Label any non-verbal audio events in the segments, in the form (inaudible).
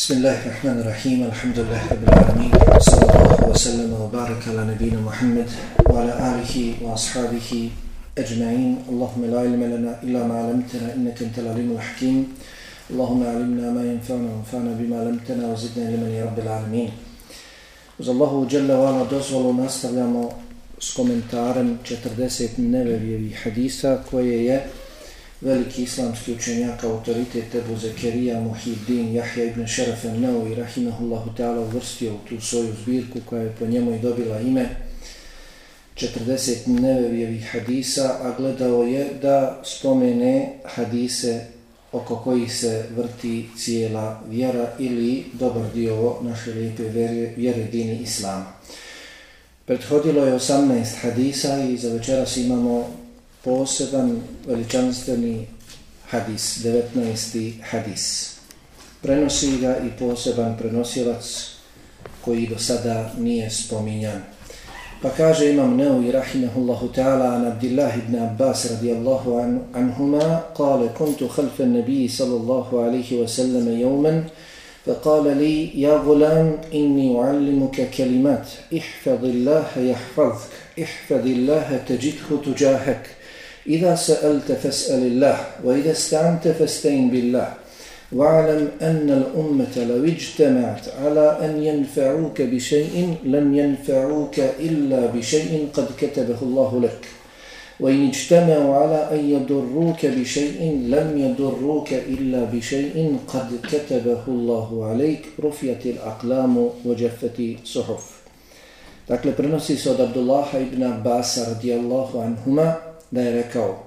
بسم الله الرحمن الرحيم الحمد لله رب العالمين صلى الله وسلم وبارك على نبينا محمد وعلى آله وأصحابه أجمعين اللهم لا علم لنا إلا ما علمتنا إنك أنت العليم الحكيم اللهم علمنا ما ينفعنا وانفعنا بما علمتنا وزدنا لمن يا رب العالمين Uz Allahu Jalla Vala dozvolu nastavljamo s komentarem 40 nevevijevih hadisa koje je veliki islamski učenjak, autoritet Ebu Zekerija, Muhiddin, Jahja ibn Šeref al-Nau i Rahimahullahu ta'ala uvrstio u tu svoju zbirku koja je po njemu i dobila ime 40 nevevijevih hadisa, a gledao je da spomene hadise oko kojih se vrti cijela vjera ili dobar dio naše lijepe vjere, vjere dini Islama. Prethodilo je 18 hadisa i za večeras imamo poseban veličanstveni hadis, 19. hadis. Prenosi ga i poseban prenosilac koji do sada nije spominjan. Pa kaže imam Neui rahimahullahu ta'ala an Abdillah ibn Abbas radijallahu an, anhuma kale kuntu khalfa nabiji sallallahu alaihi wa sallam jauman فقال لي يا غلام إني أعلمك كلمات احفظ الله يحفظك احفظ الله تجده تجاهك إذا سألت فاسأل الله وإذا استعنت فاستعن بالله. واعلم أن الأمة لو اجتمعت على أن ينفعوك بشيء لم ينفعوك إلا بشيء قد كتبه الله لك. وإن اجتمعوا على أن يضروك بشيء لم يضروك إلا بشيء قد كتبه الله عليك. رفيت الأقلام وجفت صحف Dakle, prenosi se od Abdullaha ibn Abbas radijallahu anhuma. Da je rekao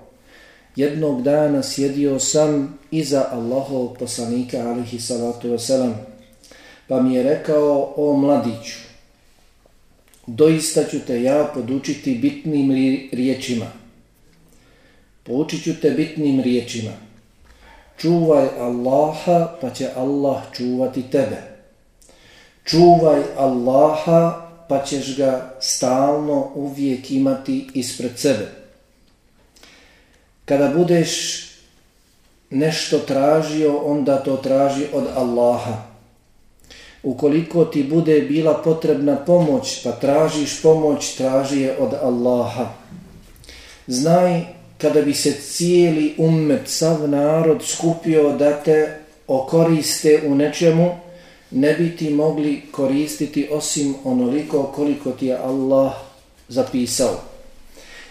Jednog dana sjedio sam iza Allahov poslanika alihi salatu wasalam pa mi je rekao o mladiću doista ću te ja podučiti bitnim riječima. Poučit ću te bitnim riječima. Čuvaj Allaha pa će Allah čuvati tebe. Čuvaj Allaha pa ćeš ga stalno uvijek imati ispred sebe. Kada budeš nešto tražio, onda to traži od Allaha. Ukoliko ti bude bila potrebna pomoć, pa tražiš pomoć, traži je od Allaha. Znaj, kada bi se cijeli ummet, sav narod skupio da te okoriste u nečemu, ne bi ti mogli koristiti osim onoliko koliko ti je Allah zapisao.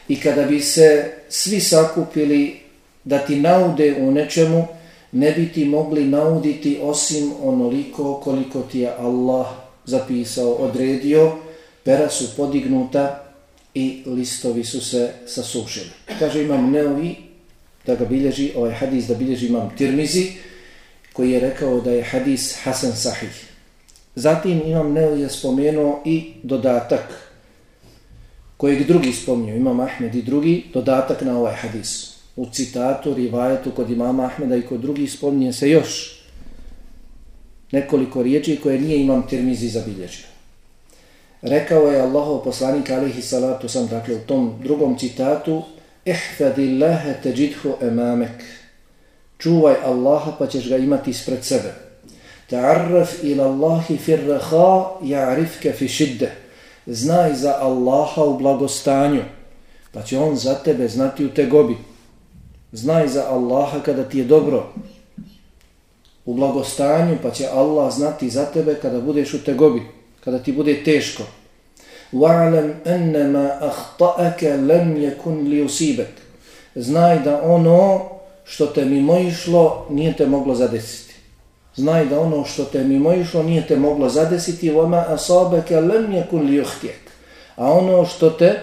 I kada bi se svi sakupili da ti naude u nečemu, ne bi ti mogli nauditi osim onoliko koliko ti je Allah zapisao, odredio, pera su podignuta i listovi su se sasušili. Kaže imam Neovi da ga bilježi, ovaj hadis da bilježi imam Tirmizi, koji je rekao da je hadis Hasan Sahih. Zatim imam Neovi je spomenuo i dodatak kojeg drugi spominju, imam Ahmed i drugi, dodatak na ovaj hadis. U citatu, rivajetu kod imama Ahmeda i kod drugih spominje se još nekoliko riječi koje nije imam termizi zabilježio. Rekao je Allahov poslanik alihi salatu sam, dakle u tom drugom citatu, Ihfadillaha teđidhu emamek. Čuvaj Allaha pa ćeš ga imati ispred sebe. Ta'arraf ila Allahi firraha ja'rifke fi šiddeh znaj za Allaha u blagostanju, pa će on za tebe znati u tegobi. Znaj za Allaha kada ti je dobro u blagostanju, pa će Allah znati za tebe kada budeš u tegobi, kada ti bude teško. وَعْلَمْ أَنَّمَا أَخْطَأَكَ لَمْ يَكُنْ لِيُسِيبَكَ Znaj da ono što te mimo išlo nije te moglo zadesiti znaj da ono što te mimo išlo nije te moglo zadesiti vama asabaka lam yakun liyuhtiyak a ono što te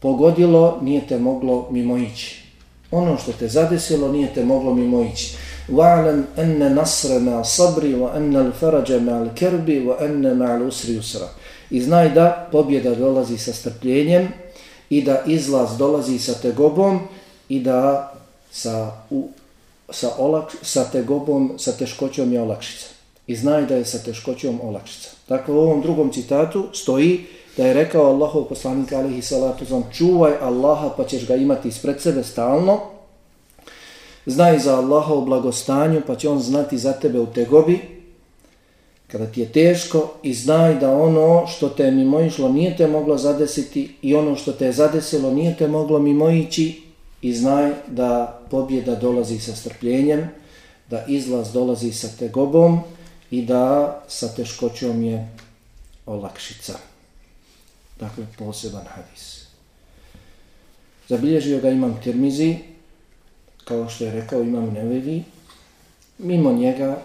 pogodilo nije te moglo mimo ići ono što te zadesilo nije te moglo mimo ići wa'lam anna nasra ma sabri wa an al-faraja ma al-karbi wa an ma al-usri yusra. I znaj da pobjeda dolazi sa strpljenjem i da izlaz dolazi sa tegobom i da sa u, sa, olak, sa tegobom, sa teškoćom je olakšica. I znaj da je sa teškoćom olakšica. Dakle, u ovom drugom citatu stoji da je rekao Allahov poslanik alihi salatu zam, čuvaj Allaha pa ćeš ga imati ispred sebe stalno, znaj za Allaha u blagostanju pa će on znati za tebe u tegobi, Kada ti je teško i znaj da ono što te mimoišlo nije te moglo zadesiti i ono što te je zadesilo nije te moglo mimoići i znaj da pobjeda dolazi sa strpljenjem, da izlaz dolazi sa tegobom i da sa teškoćom je olakšica. Dakle, poseban hadis. Zabilježio ga imam Tirmizi, kao što je rekao imam Nevevi. Mimo njega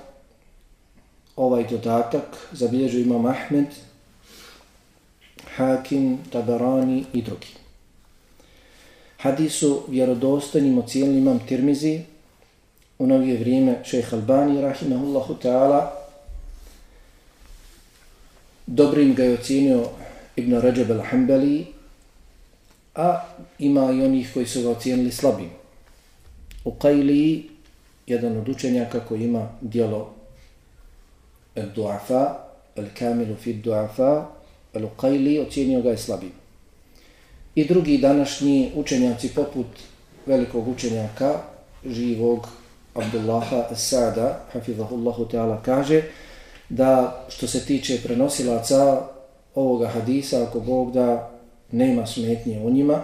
ovaj dodatak zabilježio imam Ahmed, Hakim, Tabarani i drugi. Hadisu vjerodostojnim ocijenili imam Tirmizi, u novije vrijeme šejh Albani, rahimahullahu ta'ala, dobrim ga je ocijenio Ibn Rajab al-Hambali, a ima i onih koji su ga ocijenili slabim. U Qajli, jedan od učenjaka koji ima dijelo al-Du'afa, al-Kamilu fi du'afa, al-Qajli, ocijenio ga je slabim. I drugi današnji učenjaci poput velikog učenjaka, živog Abdullaha Sada, hafizahullahu ta'ala, kaže da što se tiče prenosilaca ovoga hadisa, ako Bog da nema smetnje u njima,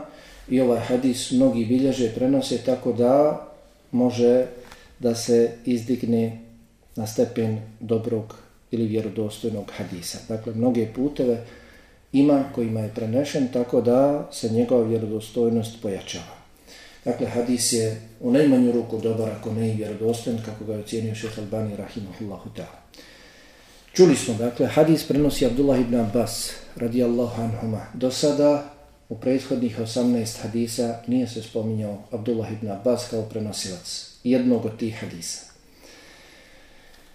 i ovaj hadis mnogi bilježe prenose tako da može da se izdigne na stepen dobrog ili vjerodostojnog hadisa. Dakle, mnoge puteve ima kojima je prenešen tako da se njegova vjerodostojnost pojačava. Dakle, hadis je u najmanju ruku dobar ako ne i vjerodostojen kako ga je ocijenio šeht Albani rahimahullahu ta'ala. Čuli smo, dakle, hadis prenosi Abdullah ibn Abbas radijallahu anhuma. Do sada u prethodnih 18 hadisa nije se spominjao Abdullah ibn Abbas kao prenosilac jednog od tih hadisa.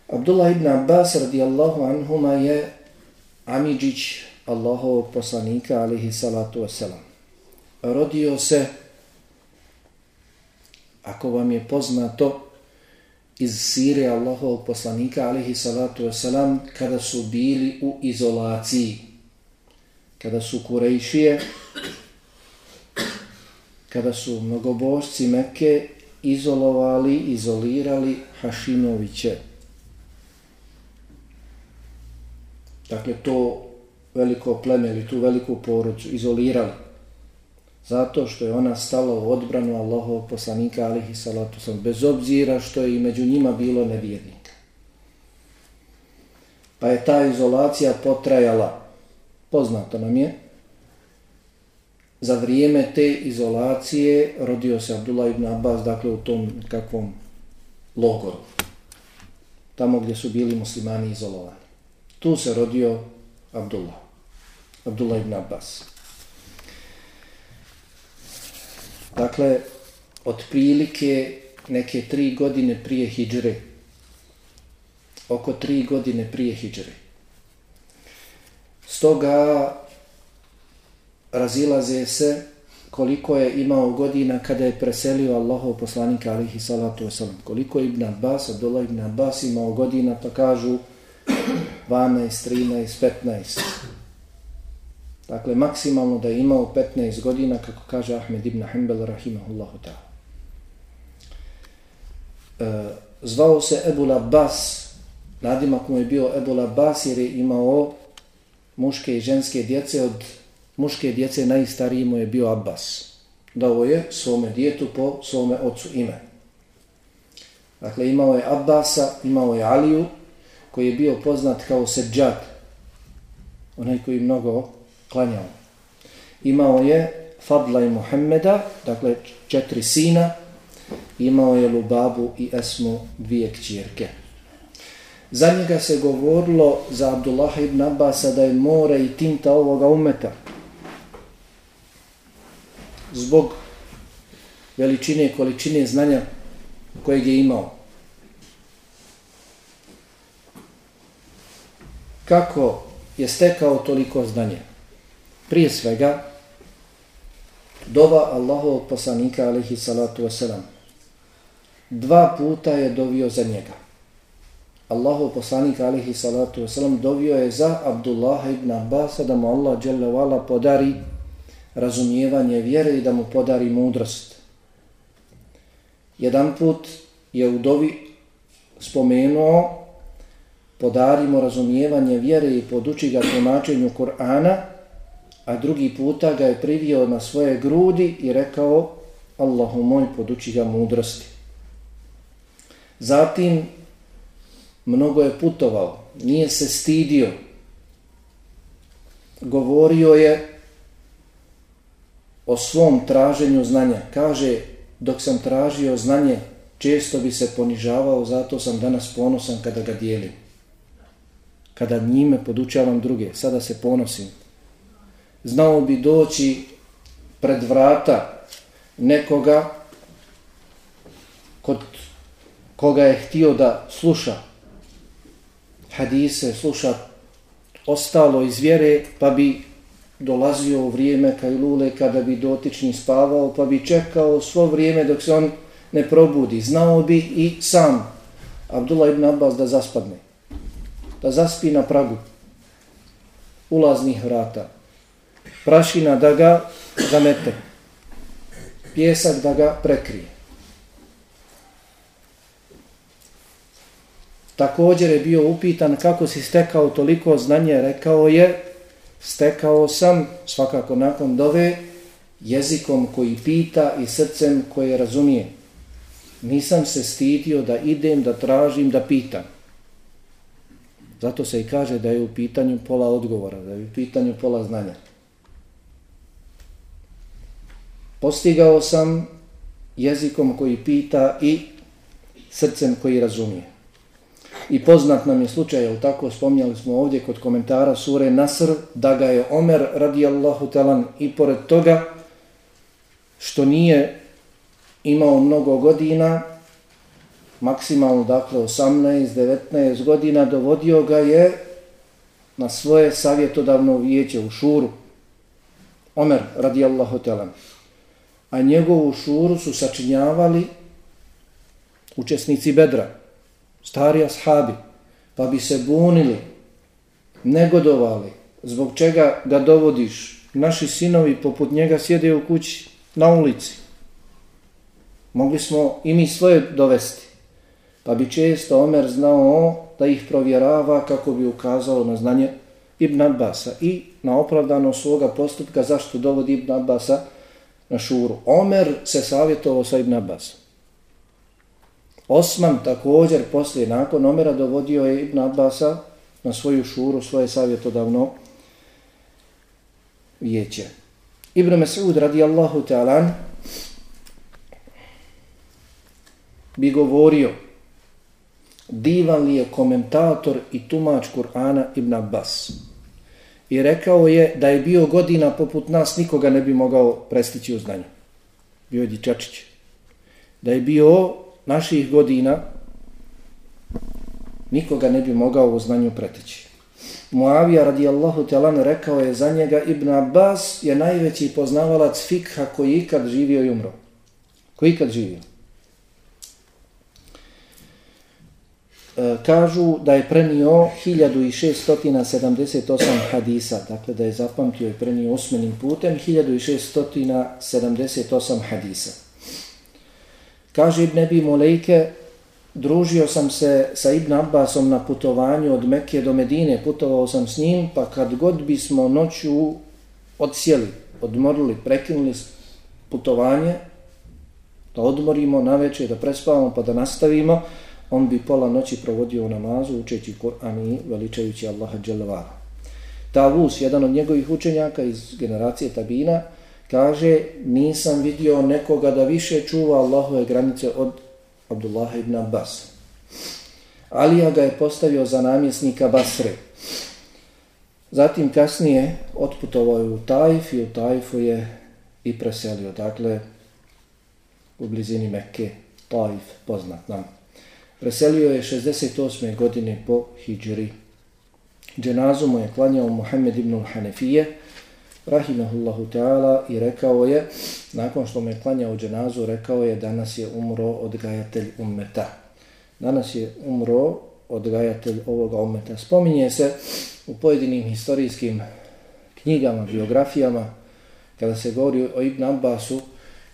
Abdullah ibn Abbas radijallahu anhuma je Amidžić Allahovog poslanika alihi salatu wasalam. Rodio se, ako vam je poznato, iz sire Allahovog poslanika alihi salatu wasalam kada su bili u izolaciji. Kada su kurejšije, kada su mnogobožci Mekke izolovali, izolirali Hašimoviće. Dakle, to veliko pleme ili tu veliku porodcu izolirali. Zato što je ona stala u odbranu Allahovog poslanika alihi salatu sam, bez obzira što je i među njima bilo nevjernika. Pa je ta izolacija potrajala, poznato nam je, za vrijeme te izolacije rodio se Abdullah ibn Abbas, dakle u tom kakvom logoru, tamo gdje su bili muslimani izolovani. Tu se rodio Abdullah, Abdullah ibn Abbas. Dakle, otprilike neke tri godine prije hijdžre, oko tri godine prije hijdžre. Stoga razilaze se koliko je imao godina kada je preselio Allahov poslanika alihi salatu wasalam. Koliko je Ibn Abbas, Abdullah Ibn Abbas imao godina, pa kažu 12, 13, 15. Dakle, maksimalno da je imao 15 godina, kako kaže Ahmed ibn Hanbel, rahimahullahu ta'ala. E, zvao se Ebul Abbas, nadimak mu je bio Ebul Abbas, jer je imao muške i ženske djece od muške djece najstariji mu je bio Abbas. Dao je svome djetu po svome ocu ime. Dakle, imao je Abbasa, imao je Aliju, koji je bio poznat kao Seđad, onaj koji mnogo klanjao. Imao je Fadla i Muhammeda, dakle četiri sina, imao je Lubabu i Esmu dvije kćirke. Za njega se govorilo za Abdullah ibn Abbasa da je more i tinta ovoga umeta, zbog veličine i količine znanja kojeg je imao. Kako je stekao toliko znanja? Prije svega, dova Allahovog poslanika, alihi salatu wasalam, dva puta je dovio za njega. Allahov poslanik, alihi salatu wasalam, dovio je za Abdullah ibn Abbas, da mu Allah podari razumijevanje vjere i da mu podari mudrost. Jedan put je u dovi spomenuo podarimo razumijevanje vjere i poduči ga tumačenju Kur'ana, a drugi puta ga je privio na svoje grudi i rekao Allahu moj, poduči ga mudrosti. Zatim, mnogo je putovao, nije se stidio, govorio je o svom traženju znanja. Kaže, dok sam tražio znanje, često bi se ponižavao, zato sam danas ponosan kada ga dijelim. Kada njime podučavam druge, sada se ponosim. Znao bi doći pred vrata nekoga kod koga je htio da sluša hadise, sluša ostalo iz vjere, pa bi dolazio u vrijeme kajlule kada bi dotični spavao, pa bi čekao svo vrijeme dok se on ne probudi. Znao bi i sam Abdullah ibn Abbas da zaspadne, da zaspi na pragu ulaznih vrata. Prašina da ga zamete, pjesak da ga prekrije. Također je bio upitan kako si stekao toliko znanje, rekao je, stekao sam, svakako nakon dove, jezikom koji pita i srcem koje razumije. Nisam se stidio da idem, da tražim, da pitam. Zato se i kaže da je u pitanju pola odgovora, da je u pitanju pola znanja. Postigao sam jezikom koji pita i srcem koji razumije. I poznat nam je slučaj, jel tako, spomnjali smo ovdje kod komentara sure Nasr, da ga je Omer radijallahu talan i pored toga što nije imao mnogo godina, maksimalno dakle 18-19 godina, dovodio ga je na svoje savjetodavno vijeće u šuru. Omer radijallahu talan. A njegovu šuru su sačinjavali učesnici Bedra stari ashabi, pa bi se bunili, negodovali, zbog čega ga dovodiš, naši sinovi poput njega sjede u kući na ulici. Mogli smo i mi svoje dovesti, pa bi često Omer znao da ih provjerava kako bi ukazao na znanje Ibn Abbasa i na opravdano svoga postupka zašto dovodi Ibn Abbasa na šuru. Omer se savjetovao sa Ibn Abbasom. Osman također poslije nakon Omera dovodio je Ibn Abbasa na svoju šuru, svoje savjetodavno vijeće. Ibn Mas'ud radijallahu ta'alan bi govorio divan li je komentator i tumač Kur'ana Ibn Abbas. I rekao je da je bio godina poput nas, nikoga ne bi mogao prestići u znanju. Bio je dičačić. Da je bio naših godina nikoga ne bi mogao u znanju preteći. Muavija radijallahu talan rekao je za njega Ibn Abbas je najveći poznavalac fikha koji ikad živio i umro. Koji ikad živio. E, kažu da je prenio 1678 hadisa, dakle da je zapamtio i prenio osmenim putem 1678 hadisa. Kaže Ibn Ebi Mulejke, družio sam se sa Ibn Abbasom na putovanju od Mekke do Medine, putovao sam s njim, pa kad god bismo noću odsjeli, odmorili, prekinuli putovanje, da odmorimo na večer, da prespavamo pa da nastavimo, on bi pola noći provodio u namazu učeći Kur'an i veličajući Allaha Đelevala. Tavus, jedan od njegovih učenjaka iz generacije Tabina, kaže nisam vidio nekoga da više čuva Allahove granice od Abdullah ibn Abbas. Alija ga je postavio za namjesnika Basre. Zatim kasnije otputovao je u Tajf i u Tajfu je i preselio. Dakle, u blizini Mekke, Tajf, poznat nam. Preselio je 68. godine po Hidžri. Dženazu mu je klanjao Muhammed ibn Hanefije, rahimahullahu ta'ala i rekao je, nakon što mu je klanjao dženazu, rekao je danas je umro odgajatelj ummeta. Danas je umro odgajatelj ovoga ummeta. Spominje se u pojedinim historijskim knjigama, biografijama, kada se govori o Ibn Abbasu,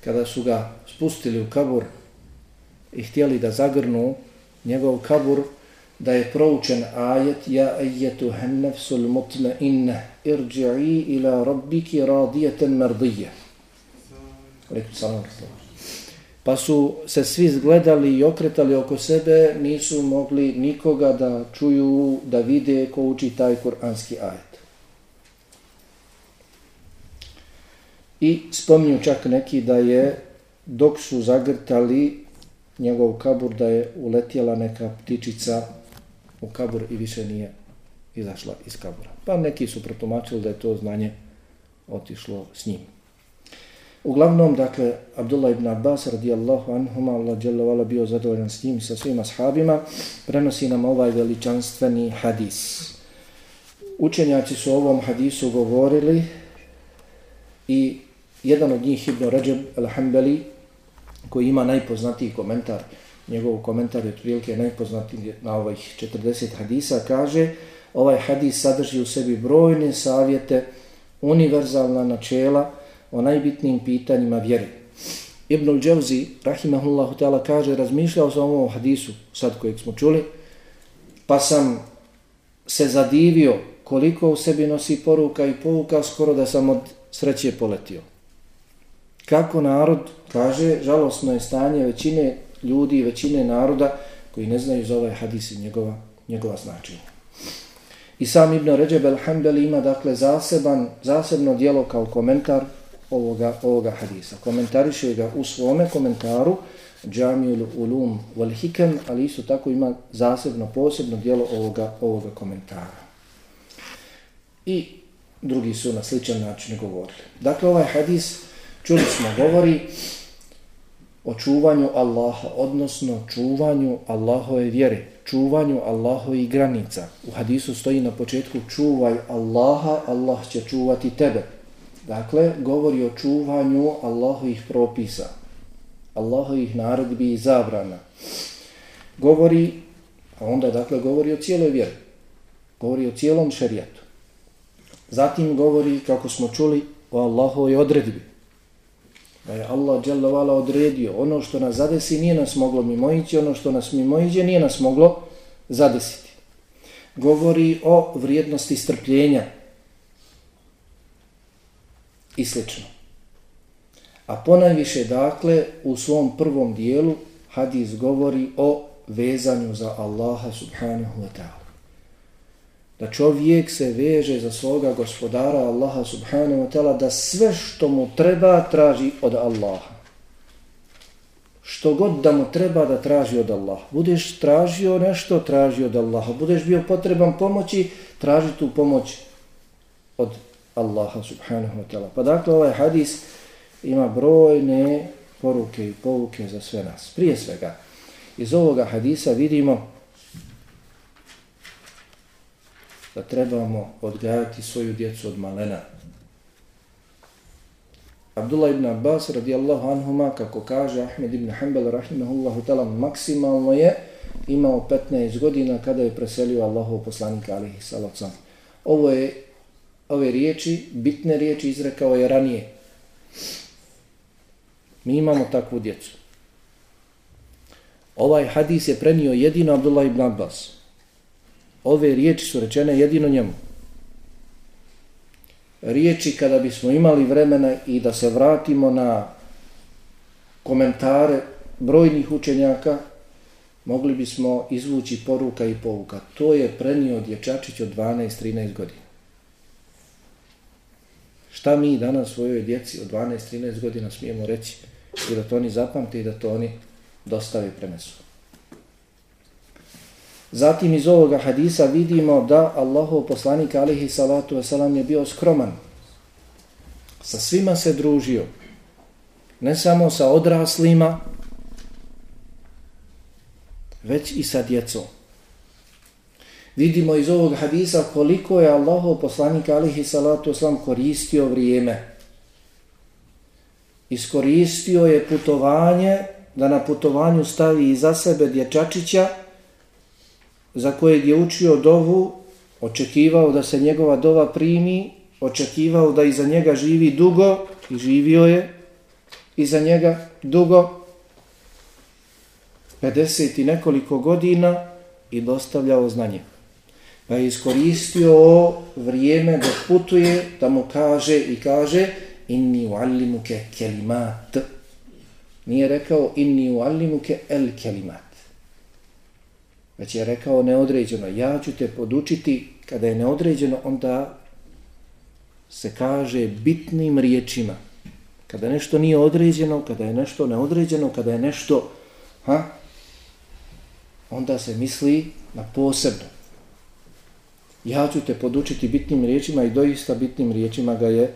kada su ga spustili u kabur i htjeli da zagrnu njegov kabur, da je proučen ajet ja ejetu hennefsul mutme inne irđi'i ila rabbiki radijeten merdije. Pa su se svi zgledali i okretali oko sebe, nisu mogli nikoga da čuju, da vide ko uči taj kuranski ajet. I spominju čak neki da je dok su zagrtali njegov kabur da je uletjela neka ptičica u kabur i više nije izašla iz kabura. Pa neki su protumačili da je to znanje otišlo s njim. Uglavnom, dakle, Abdullah ibn Abbas radijallahu anhuma, Allah dželovala bio zadovoljan s njim sa svima ashabima, prenosi nam ovaj veličanstveni hadis. Učenjaci su o ovom hadisu govorili i jedan od njih, Ibn Rajab al-Hambali, koji ima najpoznatiji komentar, njegov komentar je otprilike najpoznatiji na ovih 40 hadisa, kaže ovaj hadis sadrži u sebi brojne savjete, univerzalna načela o najbitnijim pitanjima vjere. Ibn al-Đevzi, rahimahullahu ta'ala, kaže, razmišljao sam o ovom hadisu, sad kojeg smo čuli, pa sam se zadivio koliko u sebi nosi poruka i pouka, skoro da sam od sreće poletio. Kako narod, kaže, žalostno je stanje većine ljudi, većine naroda koji ne znaju za ovaj hadis i njegova, njegova značenja. I sam Ibn Ređeb el-Hambeli ima dakle zaseban, zasebno dijelo kao komentar ovoga, ovoga hadisa. Komentariše ga u svome komentaru Džamijul Ulum wal Hikam, ali isto tako ima zasebno, posebno dijelo ovoga, ovoga komentara. I drugi su na sličan način govorili. Dakle, ovaj hadis Čuli smo, govori o čuvanju Allaha, odnosno čuvanju Allahove vjere, čuvanju Allahove granica. U hadisu stoji na početku čuvaj Allaha, Allah će čuvati tebe. Dakle, govori o čuvanju Allahovih propisa, Allahovih naredbi i zabrana. Govori, a onda dakle govori o cijeloj vjeri, govori o cijelom šerijatu. Zatim govori, kako smo čuli, o Allahovoj odredbi, da je Allah dželovala odredio ono što nas zadesi nije nas moglo mimoići, ono što nas mimoiđe nije nas moglo zadesiti. Govori o vrijednosti strpljenja i slično. A ponajviše, dakle, u svom prvom dijelu hadis govori o vezanju za Allaha subhanahu wa ta'ala da čovjek se veže za svoga gospodara Allaha subhanahu wa ta'ala da sve što mu treba traži od Allaha. Što god da mu treba da traži od Allaha. Budeš tražio nešto, traži od Allaha. Budeš bio potreban pomoći, traži tu pomoć od Allaha subhanahu wa ta'ala. Pa dakle ovaj hadis ima brojne poruke i pouke za sve nas. Prije svega, iz ovoga hadisa vidimo da trebamo odgajati svoju djecu od malena. Abdullah ibn Abbas radijallahu anhuma, kako kaže Ahmed ibn Hanbal rahimahullahu ta'ala, maksimalno je imao 15 godina kada je preselio Allahov poslanika alihi salacom. Ovo je, ove riječi, bitne riječi izrekao je ranije. Mi imamo takvu djecu. Ovaj hadis je prenio jedino Abdullah ibn Abbas ove riječi su rečene jedino njemu. Riječi kada bismo imali vremena i da se vratimo na komentare brojnih učenjaka, mogli bismo izvući poruka i pouka. To je prenio dječačić od 12-13 godina. Šta mi danas svojoj djeci od 12-13 godina smijemo reći i da to oni zapamte i da to oni dostave prenesu. Zatim iz ovoga hadisa vidimo da Allahov poslanik alihi salatu wasalam je bio skroman. Sa svima se družio. Ne samo sa odraslima, već i sa djecom. Vidimo iz ovog hadisa koliko je Allahov poslanik alihi salatu wasalam koristio vrijeme. Iskoristio je putovanje da na putovanju stavi iza sebe dječačića za kojeg je učio dovu, očekivao da se njegova dova primi, očekivao da iza njega živi dugo i živio je iza njega dugo, 50 i nekoliko godina i dostavljao znanje. Pa je iskoristio vrijeme da putuje, da mu kaže i kaže inni uallimuke kelimat. Nije rekao inni uallimuke el kelimat. Već je rekao neodređeno, ja ću te podučiti, kada je neodređeno, onda se kaže bitnim riječima. Kada nešto nije određeno, kada je nešto neodređeno, kada je nešto, ha, onda se misli na posebno. Ja ću te podučiti bitnim riječima i doista bitnim riječima ga je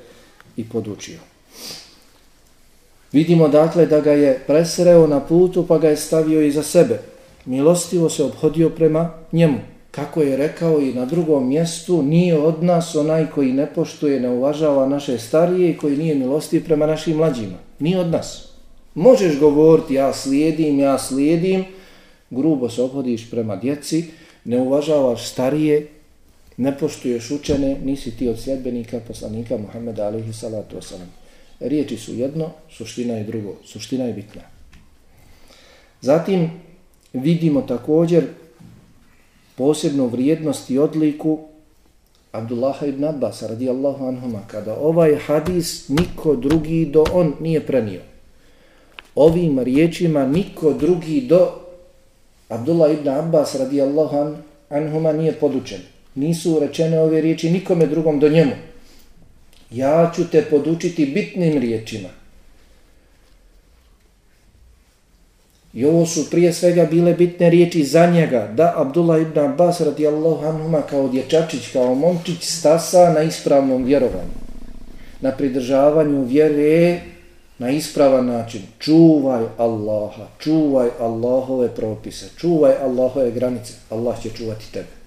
i podučio. Vidimo dakle da ga je presreo na putu pa ga je stavio iza sebe. Milostivo se obhodio prema njemu. Kako je rekao i na drugom mjestu, nije od nas onaj koji ne poštuje, ne uvažava naše starije i koji nije milostiv prema našim mlađima. Nije od nas. Možeš govoriti ja slijedim, ja slijedim, grubo se obhodiš prema djeci, ne uvažavaš starije, ne poštuješ učene, nisi ti od sljedbenika poslanika Muhammeda alihi salatu wasalam. Riječi su jedno, suština je drugo. Suština je bitna. Zatim vidimo također posebnu vrijednost i odliku Abdullaha ibn Abbas radijallahu anhuma kada ovaj hadis niko drugi do on nije prenio. Ovim riječima niko drugi do Abdullah ibn Abbas radijallahu anhuma nije podučen. Nisu rečene ove riječi nikome drugom do njemu. Ja ću te podučiti bitnim riječima. I ovo su prije svega bile bitne riječi za njega, da Abdullah ibn Abbas radijallahu anhuma kao dječačić, kao momčić stasa na ispravnom vjerovanju. Na pridržavanju vjere na ispravan način. Čuvaj Allaha, čuvaj Allahove propise, čuvaj Allahove granice. Allah će čuvati tebe.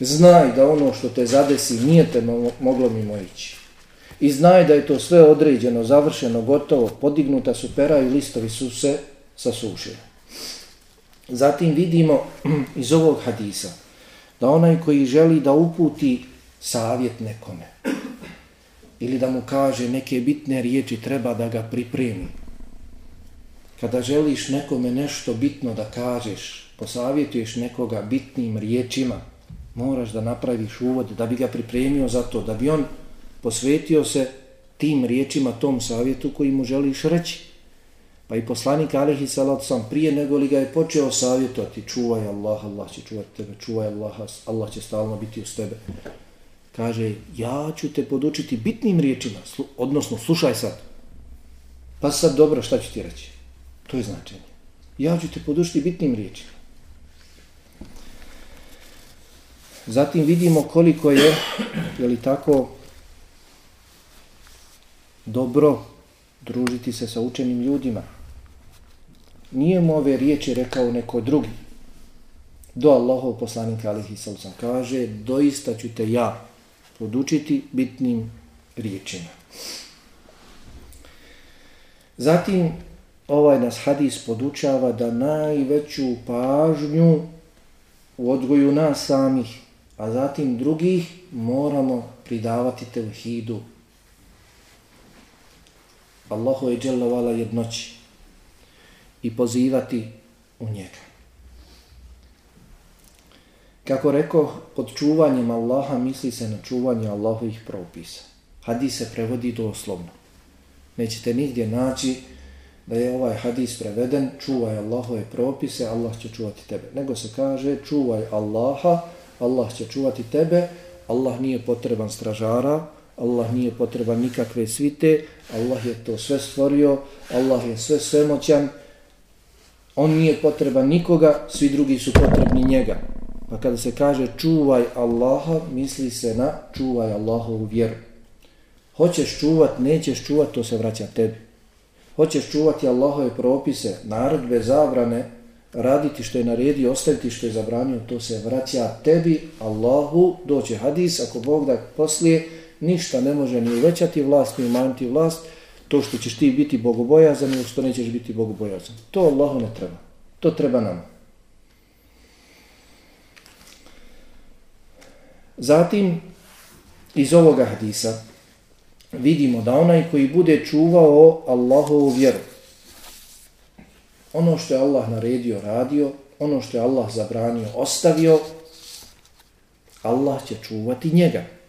Znaj da ono što te zadesi nije te moglo mimo ići. I znaj da je to sve određeno, završeno, gotovo, podignuta su pera i listovi su se sasušili. Zatim vidimo (clears throat) iz ovog hadisa da onaj koji želi da uputi savjet nekome ili da mu kaže neke bitne riječi treba da ga pripremi. Kada želiš nekome nešto bitno da kažeš, posavjetuješ nekoga bitnim riječima, moraš da napraviš uvod, da bi ga pripremio za to, da bi on posvetio se tim riječima, tom savjetu koji mu želiš reći. Pa i poslanik Alihi Salat sam prije nego li ga je počeo savjetovati, čuvaj Allah, Allah će čuvati tebe, čuvaj Allah, Allah će stalno biti uz tebe. Kaže, ja ću te podučiti bitnim riječima, odnosno, slušaj sad. Pa sad dobro, šta ću ti reći? To je značenje. Ja ću te podučiti bitnim riječima. Zatim vidimo koliko je, je li tako, dobro družiti se sa učenim ljudima. Nije mu ove riječi rekao neko drugi. Do Allahov poslanika alihi sallam kaže, doista ću te ja podučiti bitnim riječima. Zatim, ovaj nas hadis podučava da najveću pažnju u odgoju nas samih, a zatim drugih, moramo pridavati tevhidu, Allahu je dželovala jednoći i pozivati u njega. Kako rekao, pod čuvanjem Allaha misli se na čuvanje Allahovih propisa. Hadis se prevodi doslovno. Nećete nigdje naći da je ovaj hadis preveden čuvaj Allahove propise, Allah će čuvati tebe. Nego se kaže čuvaj Allaha, Allah će čuvati tebe, Allah nije potreban stražara, Allah nije potreban nikakve svite, Allah je to sve stvorio, Allah je sve svemoćan, on nije potreban nikoga, svi drugi su potrebni njega. Pa kada se kaže čuvaj Allaha, misli se na čuvaj Allahovu vjeru. Hoćeš čuvat, nećeš čuvat, to se vraća tebi. Hoćeš čuvati Allahove propise, narodbe, zabrane, raditi što je naredio, ostaviti što je zabranio, to se vraća tebi, Allahu, doće hadis, ako Bog da poslije, ništa ne može ni uvećati vlast, ni umanjiti vlast, to što ćeš ti biti bogobojazan ili što nećeš biti bogobojazan. To Allahu ne treba. To treba nam. Zatim, iz ovoga hadisa, vidimo da onaj koji bude čuvao Allahovu vjeru, ono što je Allah naredio, radio, ono što je Allah zabranio, ostavio, Allah će čuvati njega.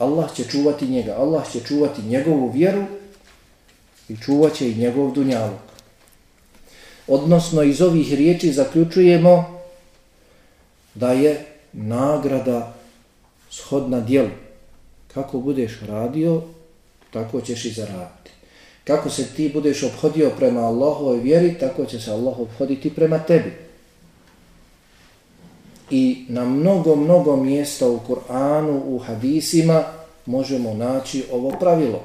Allah će čuvati njega. Allah će čuvati njegovu vjeru i čuvat će i njegov dunjalog. Odnosno, iz ovih riječi zaključujemo da je nagrada shodna dijelu. Kako budeš radio, tako ćeš i zaraditi. Kako se ti budeš obhodio prema Allahovoj vjeri, tako će se Allah obhoditi prema tebi. I na mnogo, mnogo mjesta u Kur'anu, u hadisima, možemo naći ovo pravilo.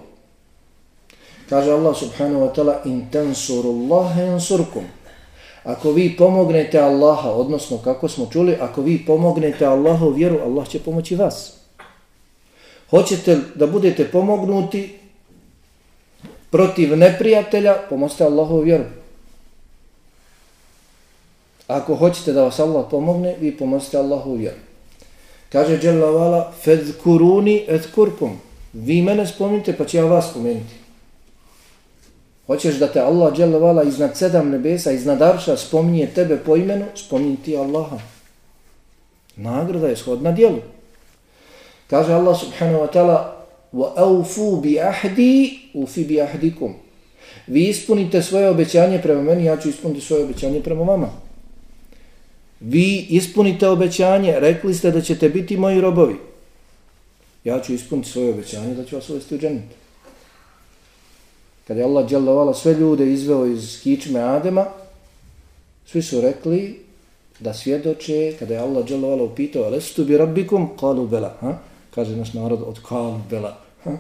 Kaže Allah subhanahu wa ta'ala, in tansurullaha yansurkum. Ako vi pomognete Allaha, odnosno kako smo čuli, ako vi pomognete Allahu vjeru, Allah će pomoći vas. Hoćete da budete pomognuti protiv neprijatelja, pomozite Allahu vjeru. Ako hoćete da vas Allah pomogne, vi pomozite Allahu vjeru. Kaže Jalla Vala, fedkuruni et kurkum. Vi mene spominjte, pa će ja vas spomenuti. Hoćeš da te Allah Jalla Vala iznad sedam nebesa, iznad Arša spominje tebe po imenu, spominje ti Allaha. Nagrada je shodna dijelu. Kaže Allah subhanahu wa ta'ala, وَأَوْفُوا بِأَحْدِي ufi bi ahdikum. Vi ispunite svoje obećanje prema meni, ja ću ispuniti svoje obećanje prema vama. Vi ispunite obećanje, rekli ste da ćete biti moji robovi. Ja ću ispuniti svoje obećanje da ću vas uvesti u džennet. Kada je Allah dželovala sve ljude izveo iz kičme Adema, svi su rekli da svjedoče, kada je Allah dželovala upitao, ali su bi rabbikum, kalu bela. Ha? Kaže naš narod od kalu bela. Ha?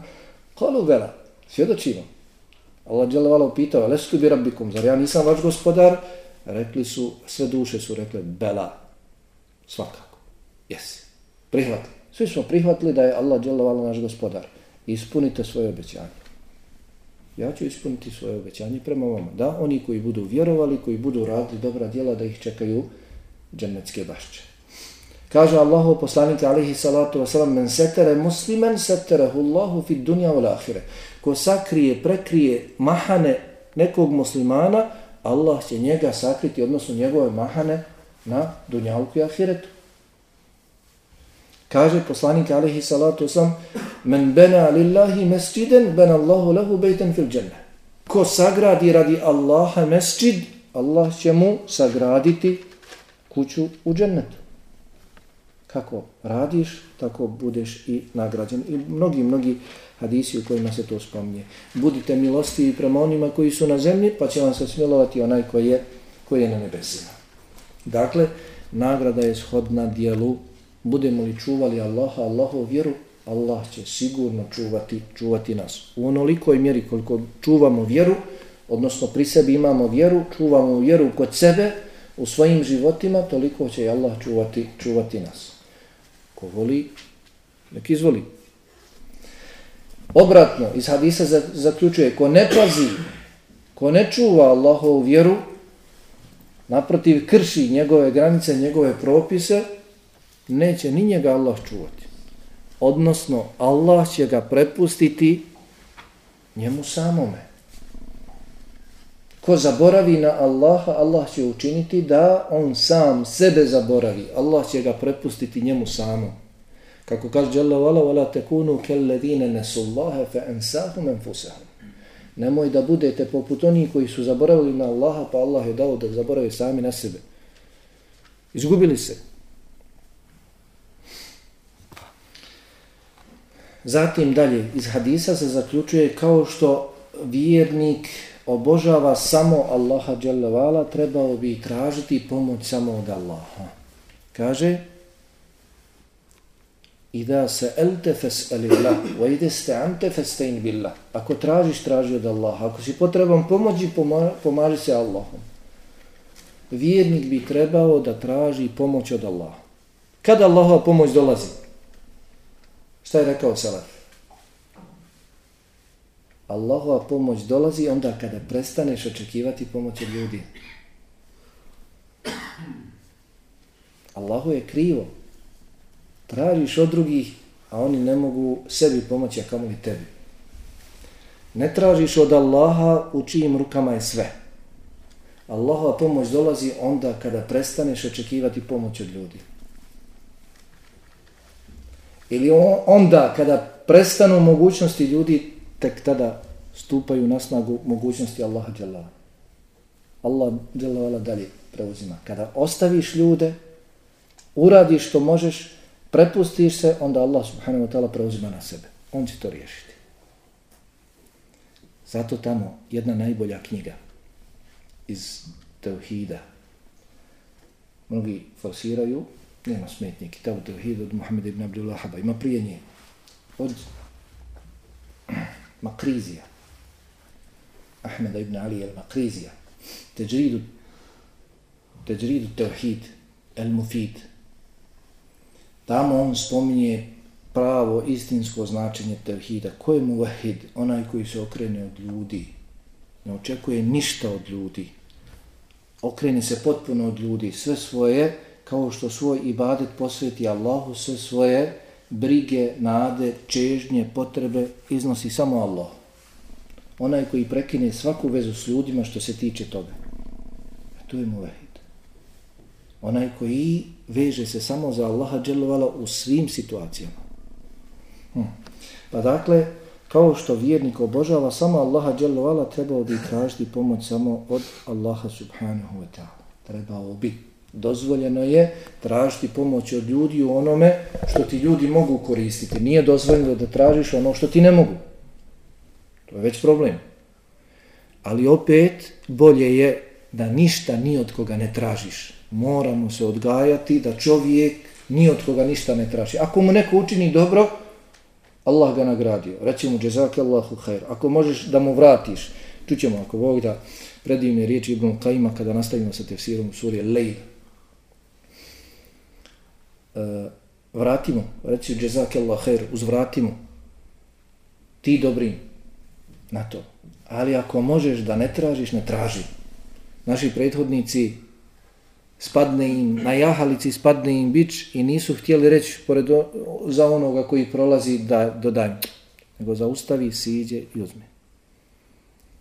Kalu bela. Svjedočimo. Allah dželovala upitao, ali su bi rabbikum, zar ja nisam vaš gospodar? Rekli su, sve duše su rekle bela. Svakako. Jesi. Prihvatili. Svi smo prihvatili da je Allah djelovala naš gospodar. Ispunite svoje obećanje ja ću ispuniti svoje obećanje prema vama. Da, oni koji budu vjerovali, koji budu radili dobra djela, da ih čekaju džennetske bašće. Kaže Allahu poslanik alihi salatu wasalam, men setere muslimen seterehu Allahu fi dunja u lahire. Ko sakrije, prekrije mahane nekog muslimana, Allah će njega sakriti, odnosno njegove mahane na dunjalku i ahiretu. Kaže poslanik alaihi salatu sam Men bena lillahi mesjiden, ben Allahu lahu bejten fil dženne. Ko sagradi radi Allaha mesjid, Allah će mu sagraditi kuću u džennetu. Kako radiš, tako budeš i nagrađen. I mnogi, mnogi hadisi u kojima se to spominje. Budite milostivi prema onima koji su na zemlji, pa će vam se smilovati onaj koji je, koji je na nebesima. Dakle, nagrada je shodna dijelu. Budemo li čuvali Allaha, Allahu vjeru, Allah će sigurno čuvati, čuvati nas. U onolikoj mjeri koliko čuvamo vjeru, odnosno pri sebi imamo vjeru, čuvamo vjeru kod sebe, u svojim životima, toliko će Allah čuvati, čuvati nas. Ko voli, nek izvoli. Obratno, iz hadisa zaključuje, ko ne pazi, ko ne čuva Allahovu vjeru, naprotiv krši njegove granice, njegove propise, neće ni njega Allah čuvati odnosno Allah će ga prepustiti njemu samome. Ko zaboravi na Allaha, Allah će učiniti da on sam sebe zaboravi. Allah će ga prepustiti njemu samom. Kako kaže Jalla wala wala takunu kal ladina nasullaha fa ansahum anfusahum. Nemoj da budete poput onih koji su zaboravili na Allaha, pa Allah je dao da zaborave sami na sebe. Izgubili se. Zatim dalje, iz hadisa se zaključuje kao što vjernik obožava samo Allaha dželevala, trebao bi tražiti pomoć samo od Allaha. Kaže, Ida se elte fes elillah, wa ide ste ante festein billah. Ako tražiš, traži od Allaha. Ako si potreban pomoći, pomaži se Allahom. Vjernik bi trebao da traži pomoć od Allaha. Kada Allahova pomoć dolazi? Šta je rekao Salaf? Allahova pomoć dolazi onda kada prestaneš očekivati pomoć od ljudi. Allahu je krivo. Tražiš od drugih, a oni ne mogu sebi pomoći, a kamo li tebi. Ne tražiš od Allaha u čijim rukama je sve. Allahova pomoć dolazi onda kada prestaneš očekivati pomoć od ljudi. Ili onda kada prestanu mogućnosti ljudi, tek tada stupaju na snagu mogućnosti Allaha Đalala. Allah Đalala dalje preuzima. Kada ostaviš ljude, uradiš što možeš, prepustiš se, onda Allah subhanahu wa ta'ala preuzima na sebe. On će to riješiti. Zato tamo jedna najbolja knjiga iz Teuhida. Mnogi forsiraju, nema smetnje, Kitabu Teuhida od Muhammed ibn Abdullah Haba, Ima prije nje. Od Makrizija. Ahmeda ibn Ali al-Makrizija. Teđridu Teđridu Teuhid el-Mufid. Tamo on spominje pravo, istinsko značenje tevhida. Ko je muvahid? Onaj koji se okrene od ljudi. Ne očekuje ništa od ljudi. Okrene se potpuno od ljudi. Sve svoje, kao što svoj ibadet posveti Allahu, sve svoje brige, nade, čežnje, potrebe iznosi samo Allah. Onaj koji prekine svaku vezu s ljudima što se tiče toga. A to je muvahid. Onaj koji veže se samo za Allaha dželovala u svim situacijama. Hm. Pa dakle, kao što vjernik obožava samo Allaha dželovala, trebao bi tražiti pomoć samo od Allaha subhanahu wa ta'ala. Trebao bi. Dozvoljeno je tražiti pomoć od ljudi u onome što ti ljudi mogu koristiti. Nije dozvoljeno da tražiš ono što ti ne mogu. To je već problem. Ali opet bolje je da ništa ni od koga ne tražiš moramo se odgajati da čovjek ni od koga ništa ne traži. Ako mu neko učini dobro, Allah ga nagradio. Reći mu, džezake Allahu khair. Ako možeš da mu vratiš, čućemo ako Bog da predivne riječi Ibn Kajima kada nastavimo sa tefsirom surje Lejla Eh, vratimo, reci džezake Allah her, uzvratimo ti dobrim na to. Ali ako možeš da ne tražiš, ne traži. Naši prethodnici spadne im, na jahalici spadne im bić i nisu htjeli reći pored o, za onoga koji prolazi da dodaj, nego zaustavi, siđe i uzme.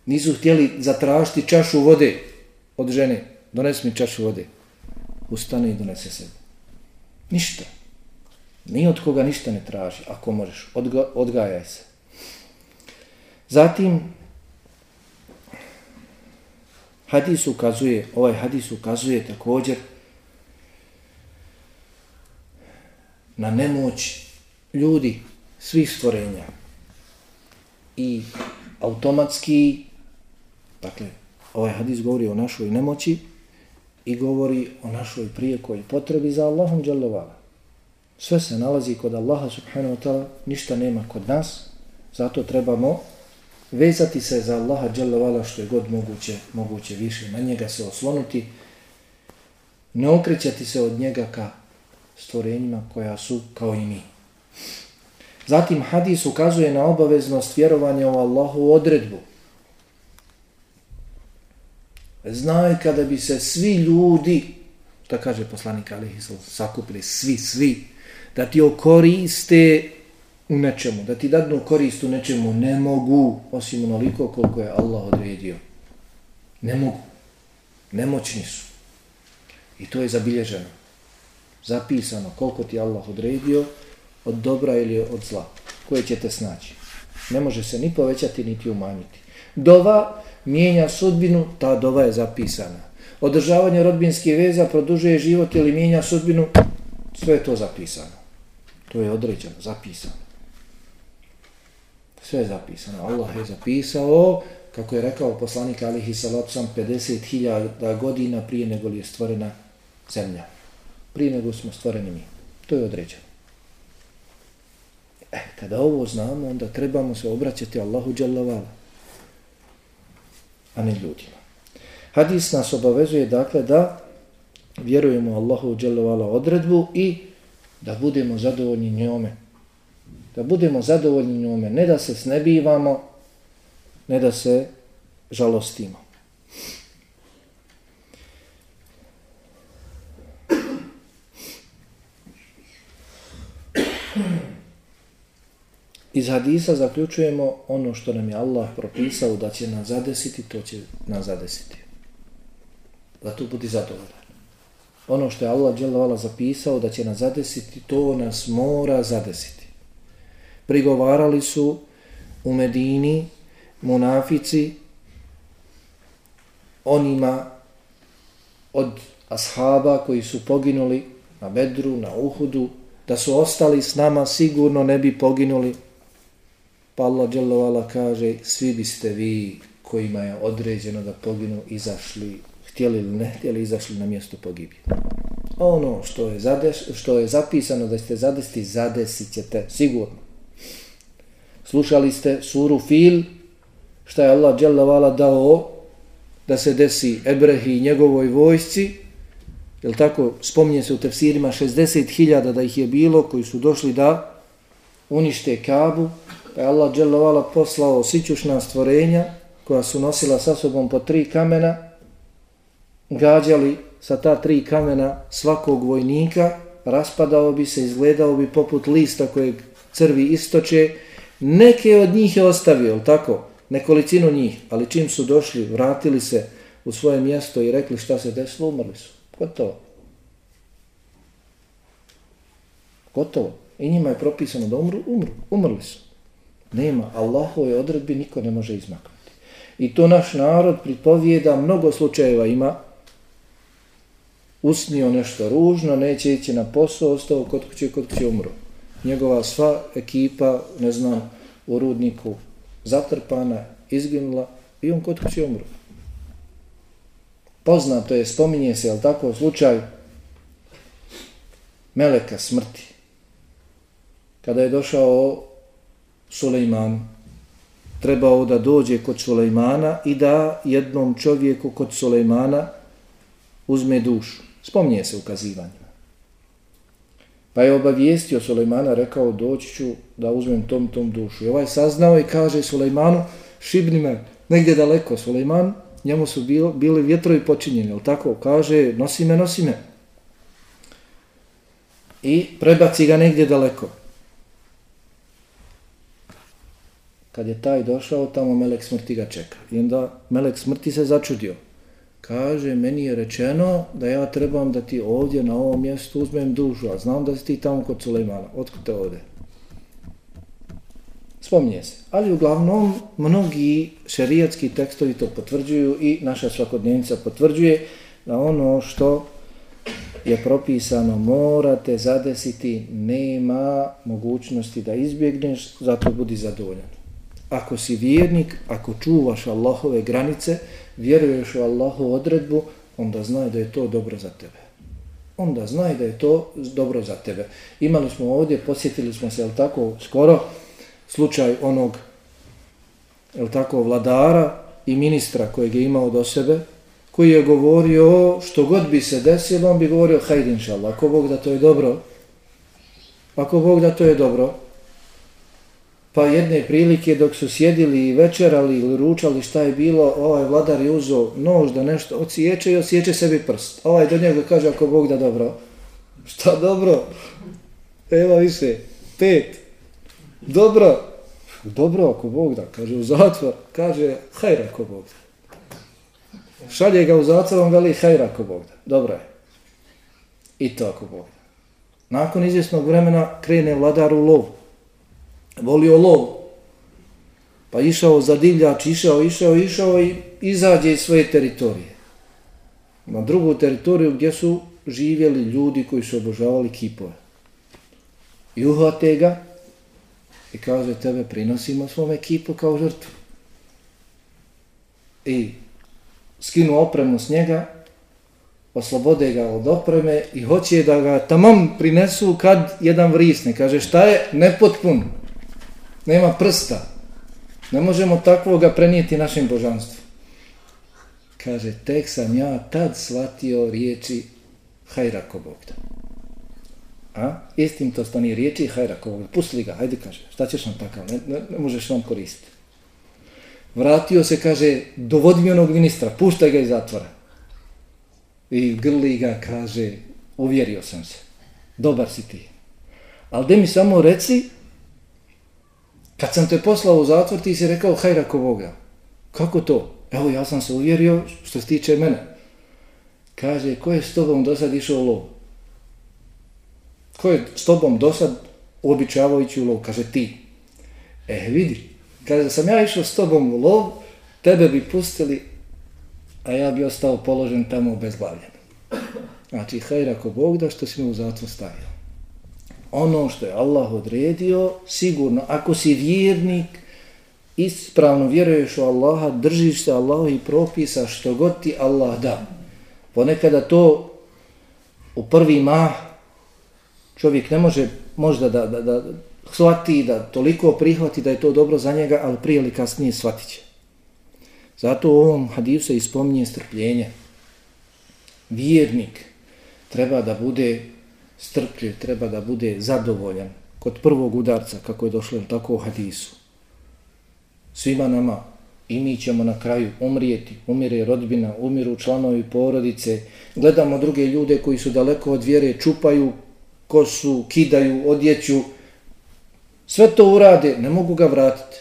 Nisu htjeli zatražiti čašu vode od žene, donesi mi čašu vode, ustane i donese sebi. Ništa. Ni od koga ništa ne traži, ako možeš, odga, odgajaj se. Zatim, Hadis ukazuje, ovaj hadis ukazuje također na nemoć ljudi, svih stvorenja i automatski, dakle, ovaj hadis govori o našoj nemoći i govori o našoj prijekoj potrebi za Allahom dželovala. Sve se nalazi kod Allaha subhanahu wa ta'ala, ništa nema kod nas, zato trebamo vezati se za Allaha dželle što je god moguće, moguće više, na njega se oslonuti, ne okrećati se od njega ka stvorenjima koja su kao i mi. Zatim hadis ukazuje na obaveznost vjerovanja u Allahu odredbu. Znaj kada bi se svi ljudi, to kaže poslanik Alihi sakupili, svi, svi, da ti okoriste u nečemu, da ti dadnu korist u nečemu, ne mogu, osim onoliko koliko je Allah odredio. Ne mogu. Nemoćni su. I to je zabilježeno. Zapisano koliko ti Allah odredio od dobra ili od zla. Koje ćete snaći. Ne može se ni povećati, niti umanjiti. Dova mijenja sudbinu, ta dova je zapisana. Održavanje rodbinske veza produžuje život ili mijenja sudbinu, sve je to zapisano. To je određeno, zapisano. Sve je zapisano. Allah je zapisao, kako je rekao poslanik Alihi Salapsam, 50.000 godina prije nego li je stvorena zemlja. Prije nego smo stvoreni mi. To je određeno. E, kada ovo znamo, onda trebamo se obraćati Allahu Đalavala, a ne ljudima. Hadis nas obavezuje, dakle, da vjerujemo Allahu dželovala odredbu i da budemo zadovoljni njome, da budemo zadovoljni njome, ne da se snebivamo, ne da se žalostimo. Iz hadisa zaključujemo ono što nam je Allah propisao da će nas zadesiti, to će nas zadesiti. da tu budi zadovoljan. Ono što je Allah dželovala zapisao da će nas zadesiti, to nas mora zadesiti. Prigovarali su u Medini munafici onima od ashaba koji su poginuli na Bedru, na Uhudu, da su ostali s nama, sigurno ne bi poginuli. Pa Allah dželovala kaže, svi biste vi kojima je određeno da poginu, izašli, htjeli ili ne htjeli, izašli na mjesto pogibje. Ono što je, zadeš, što je zapisano da ste zadesti, zadesit ćete, sigurno. Slušali ste suru Fil, šta je Allah dželovala dao da se desi Ebrehi i njegovoj vojsci, jel tako, spominje se u tefsirima 60.000 da ih je bilo koji su došli da unište Kabu, pa je Allah dželovala poslao sićušna stvorenja koja su nosila sa sobom po tri kamena, gađali sa ta tri kamena svakog vojnika, raspadao bi se, izgledao bi poput lista kojeg crvi istoče, neke od njih je ostavio, tako, nekolicinu njih, ali čim su došli, vratili se u svoje mjesto i rekli šta se desilo, umrli su. Gotovo. Gotovo. I njima je propisano da umru, umru, umrli su. Nema, Allahove odredbi niko ne može izmaknuti. I to naš narod pripovijeda, mnogo slučajeva ima, usnio nešto ružno, neće ići na posao, ostao kod kuće, kod kuće umro. Njegova sva ekipa, ne znam, u rudniku zatrpana, izginula i on kod kuće umro. Poznato je, spominje se, jel tako, slučaj Meleka smrti. Kada je došao Sulejman, trebao da dođe kod Sulejmana i da jednom čovjeku kod Sulejmana uzme dušu. Spomnije se ukazivanjima. Pa je obavijestio Sulejmana, rekao doći ću da uzmem tom tom dušu. I ovaj saznao i kaže Sulejmanu, šibni me negdje daleko. Sulejman, njemu su bili, bili vjetrovi počinjeni, ali tako kaže, nosi me, nosi me. I prebaci ga negdje daleko. Kad je taj došao, tamo melek smrti ga čeka. I onda melek smrti se začudio. Kaže, meni je rečeno da ja trebam da ti ovdje na ovom mjestu uzmem dušu, a znam da si ti tamo kod Sulejmana. Otkud te ovdje? Spominje se. Ali uglavnom, mnogi šerijatski tekstovi to potvrđuju i naša svakodnevnica potvrđuje da ono što je propisano morate zadesiti, nema mogućnosti da izbjegneš, zato budi zadovoljan. Ako si vjernik, ako čuvaš Allahove granice, vjeruješ u Allahovu odredbu, onda znaj da je to dobro za tebe. Onda znaj da je to dobro za tebe. Imali smo ovdje, posjetili smo se, jel tako, skoro, slučaj onog, jel tako, vladara i ministra kojeg je imao do sebe, koji je govorio što god bi se desilo, on bi govorio hajde inšallah, ako Bog da to je dobro, ako Bog da to je dobro, Pa jedne prilike dok su sjedili i večerali ili ručali šta je bilo, ovaj vladar je uzao nož da nešto ociječe i ociječe sebi prst. Ovaj do njega kaže ako Bog da dobro. Šta dobro? Evo više, pet. Dobro. Dobro ako Bog da, kaže u zatvor. Kaže hajr ako Bog da. Šalje ga u zatvor, on veli hajr ako Bog da. Dobro je. I to ako Bog da. Nakon izvjesnog vremena krene vladar u lovu volio lov. Pa išao za divljač, išao, išao, išao i izađe iz svoje teritorije. Na drugu teritoriju gdje su živjeli ljudi koji su obožavali kipove. I uhvate ga i kaže tebe prinosimo svome kipu kao žrtvu. I skinu opremu s njega, oslobode ga od opreme i hoće da ga tamam prinesu kad jedan vrisne. Kaže šta je nepotpun nema prsta. Ne možemo takvoga prenijeti našem božanstvu. Kaže, tek sam ja tad shvatio riječi hajrako Bog da. A? Istim to stani riječi hajrako Bog da. Pusti ga, hajde kaže, šta ćeš nam takav, ne, ne, ne možeš nam koristiti. Vratio se, kaže, dovodi mi onog ministra, puštaj ga iz zatvora. I grli ga, kaže, uvjerio sam se. Dobar si ti. Ali de mi samo reci, Kad sam te poslao u zatvor, ti si rekao hajra ko Boga. Kako to? Evo, ja sam se uvjerio što se tiče mene. Kaže, ko je s tobom do sad išao u lov? Ko je s tobom do sad uobičavajući u lov? Kaže, ti. E, vidi, kaže, da sam ja išao s tobom u lov, tebe bi pustili, a ja bi ostao položen tamo u bezbavljen. Znači, hajra ko Bog da što si me u zatvor stavio. Ono što je Allah odredio, sigurno, ako si vjernik, ispravno vjeruješ u Allaha, držiš se Allaha i propisa što god ti Allah da. Ponekada to u prvi mah čovjek ne može možda da, da, da shvati, da toliko prihvati da je to dobro za njega, ali prije ili kasnije shvatit će. Zato u ovom hadisu se ispominje strpljenje. Vjernik treba da bude strpljiv, treba da bude zadovoljan kod prvog udarca, kako je došlo tako u hadisu. Svima nama i mi ćemo na kraju umrijeti, umire rodbina, umiru članovi porodice, gledamo druge ljude koji su daleko od vjere, čupaju kosu, kidaju, odjeću, sve to urade, ne mogu ga vratiti.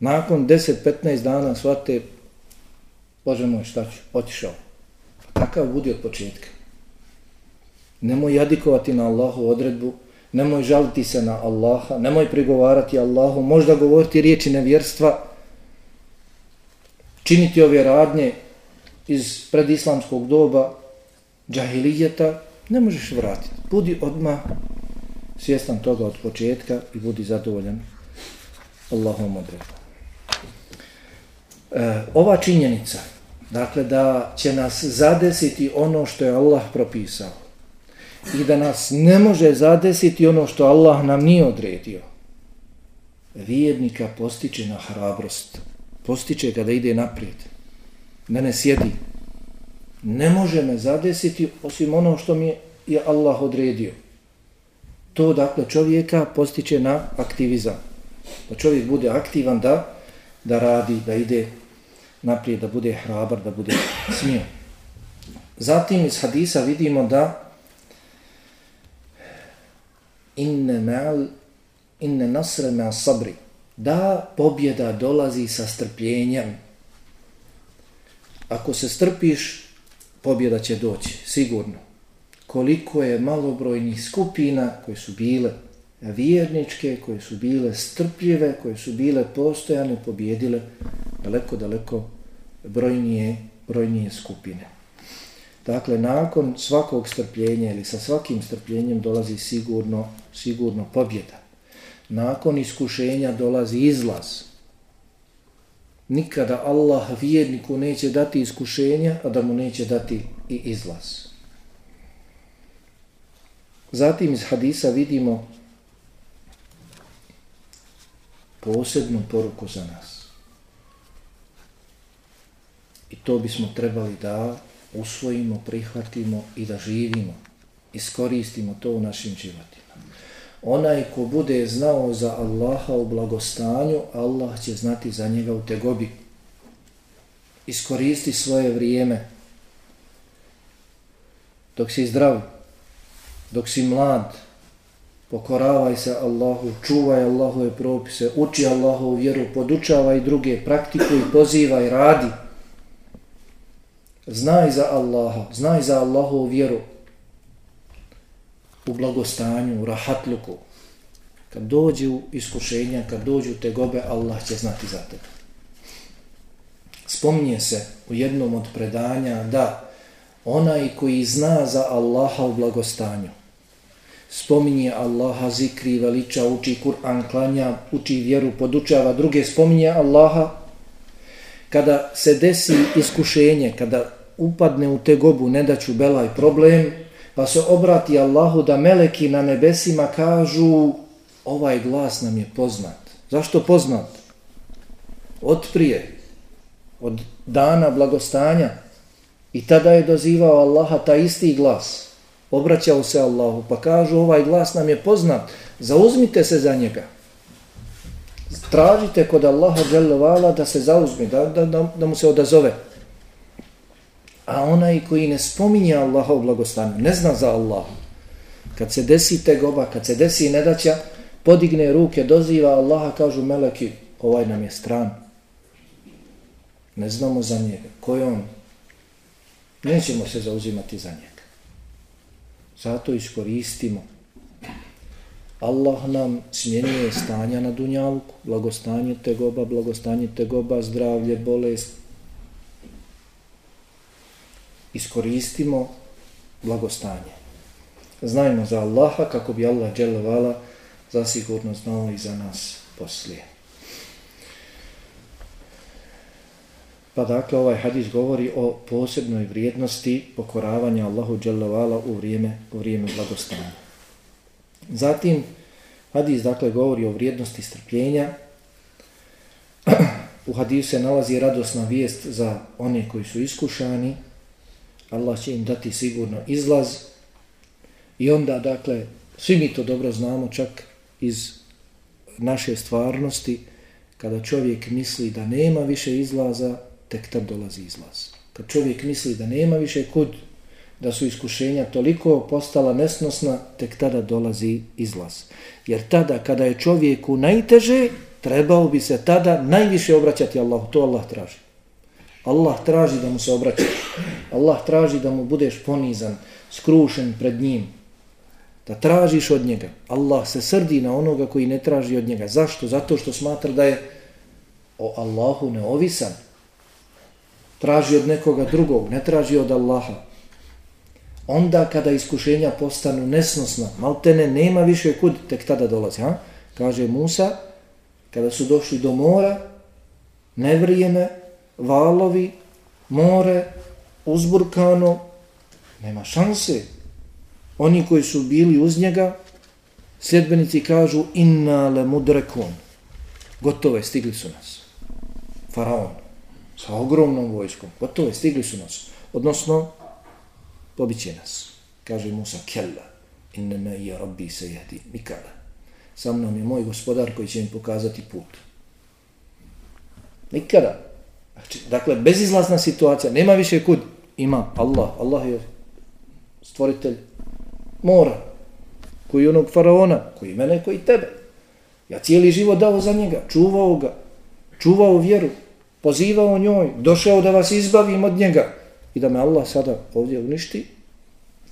Nakon 10-15 dana shvate, Bože moj, šta ću, otišao. Takav budi od početka. Nemoj jadikovati na Allahu odredbu, nemoj žaliti se na Allaha, nemoj prigovarati Allahu, možda govoriti riječi nevjerstva, činiti ove radnje iz predislamskog doba, džahilijeta, ne možeš vratiti. Budi odmah svjestan toga od početka i budi zadovoljan Allahom odredbu. E, ova činjenica, dakle da će nas zadesiti ono što je Allah propisao i da nas ne može zadesiti ono što Allah nam nije odredio, vjernika postiče na hrabrost, postiče kada ide naprijed, da ne sjedi, ne može me zadesiti osim ono što mi je Allah odredio. To dakle čovjeka postiče na aktivizam. Da čovjek bude aktivan da da radi, da ide naprijed, da bude hrabar, da bude smio. Zatim iz hadisa vidimo da inne ma'al inne nasre ma sabri da pobjeda dolazi sa strpljenjem. Ako se strpiš, pobjeda će doći, sigurno. Koliko je malobrojnih skupina koje su bile vjerničke, koje su bile strpljive, koje su bile postojane, pobjedile daleko, daleko brojnije, brojnije skupine. Dakle, nakon svakog strpljenja ili sa svakim strpljenjem dolazi sigurno, sigurno pobjeda. Nakon iskušenja dolazi izlaz. Nikada Allah vjerniku neće dati iskušenja, a da mu neće dati i izlaz. Zatim iz hadisa vidimo posebnu poruku za nas. I to bismo trebali da usvojimo, prihvatimo i da živimo, iskoristimo to u našim životima. Onaj ko bude znao za Allaha u blagostanju, Allah će znati za njega u tegobi. Iskoristi svoje vrijeme dok si zdrav, dok si mlad, pokoravaj se Allahu, čuvaj Allahove propise, uči Allahovu vjeru, podučavaj druge, praktikuj, pozivaj, radi. Znaj za Allaha, znaj za Allahovu vjeru u blagostanju, u rahatluku. Kad dođu iskušenja, kad dođu tegobe, Allah će znati za tebe. Spominje se u jednom od predanja da onaj koji zna za Allaha u blagostanju, spominje Allaha, zikri, veliča, uči Kur'an, klanja, uči vjeru, podučava druge, spominje Allaha. Kada se desi iskušenje, kada upadne u tegobu, ne daću belaj problem, pa se obrati Allahu da meleki na nebesima kažu ovaj glas nam je poznat. Zašto poznat? Od prije, od dana blagostanja i tada je dozivao Allaha ta isti glas obraćao se Allahu, pa kažu ovaj glas nam je poznat, zauzmite se za njega. Tražite kod Allaha dželovala da se zauzmi, da, da, da, da mu se odazove. A onaj koji ne spominje Allaha u blagostanju, ne zna za Allaha, kad se desi tegoba, kad se desi nedaća, podigne ruke, doziva Allaha, kažu meleki, ovaj nam je stran. Ne znamo za njega. Ko je on? Nećemo se zauzimati za njega. Zato iskoristimo. Allah nam smjenjuje stanja na dunjalku, blagostanje tegoba, blagostanje tegoba, zdravlje, bolest. Iskoristimo blagostanje. Znajmo za Allaha kako bi Allah dželovala zasigurno znao i za nas poslije. Pa dakle, ovaj hadis govori o posebnoj vrijednosti pokoravanja Allahu dželovala u vrijeme, u vrijeme blagostanja. Zatim, hadis dakle govori o vrijednosti strpljenja. (clears throat) U hadisu se nalazi radosna vijest za one koji su iskušani. Allah će im dati sigurno izlaz. I onda, dakle, svi mi to dobro znamo, čak iz naše stvarnosti, kada čovjek misli da nema više izlaza, tek tad dolazi izlaz. Kad čovjek misli da nema više kud, da su iskušenja toliko postala nesnosna, tek tada dolazi izlaz. Jer tada, kada je čovjeku najteže, trebao bi se tada najviše obraćati Allahu, To Allah traži. Allah traži da mu se obraćaš. Allah traži da mu budeš ponizan, skrušen pred njim. Da tražiš od njega. Allah se srdi na onoga koji ne traži od njega. Zašto? Zato što smatra da je o Allahu neovisan. Traži od nekoga drugog, ne traži od Allaha. Onda kada iskušenja postanu nesnosna, maltene nema više kud, tek tada dolazi. Ha? Kaže Musa, kada su došli do mora, nevrijeme, valovi, more, uzburkano, nema šanse. Oni koji su bili uz njega, sljedbenici kažu inna le mudrekun. Gotovo je, stigli su nas. Faraon, sa ogromnom vojskom, gotovo je, stigli su nas. Odnosno, pobiće nas. Kaže Musa, kella, inna me je rabbi se jehdi, nikada. Sa mnom je moj gospodar koji će im pokazati put. Nikada. Znači, dakle, bezizlazna situacija, nema više kud. Ima Allah, Allah je stvoritelj mora, koji onog faraona, koji mene, koji tebe. Ja cijeli život dao za njega, čuvao ga, čuvao vjeru, pozivao njoj, došao da vas izbavim od njega i da me Allah sada ovdje uništi,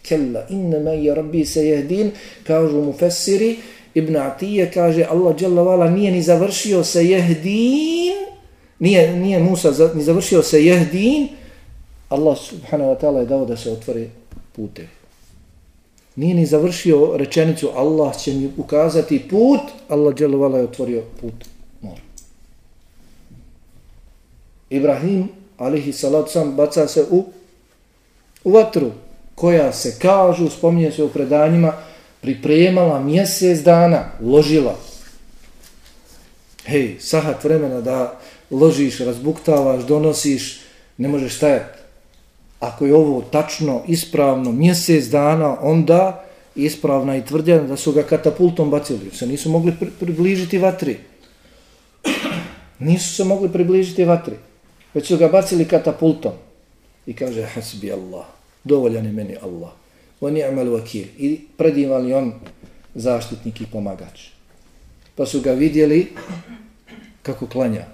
kella innama je rabbi sayahdin kažu mu fesiri ibn Atije kaže Allah dželle vala nije ni završio se jehdin nije, nije Musa za, ni završio se jehdin Allah subhanahu wa ta'ala je dao da se otvore pute nije ni završio rečenicu Allah će mi ukazati put Allah dželle je otvorio put mora Ibrahim alihi salatu sam baca se u u vatru koja se kažu, spominje se u predanjima, pripremala mjesec dana, ložila. Hej, sahat vremena da ložiš, razbuktavaš, donosiš, ne možeš stajati. Ako je ovo tačno, ispravno, mjesec dana, onda ispravna i tvrdjena da su ga katapultom bacili. Se nisu mogli približiti vatri. Nisu se mogli približiti vatri. Već su ga bacili katapultom. I kaže, hasbi Allah dovoljan je meni Allah. On je amal vakir. I predivan on zaštitnik i pomagač. Pa su ga vidjeli kako klanja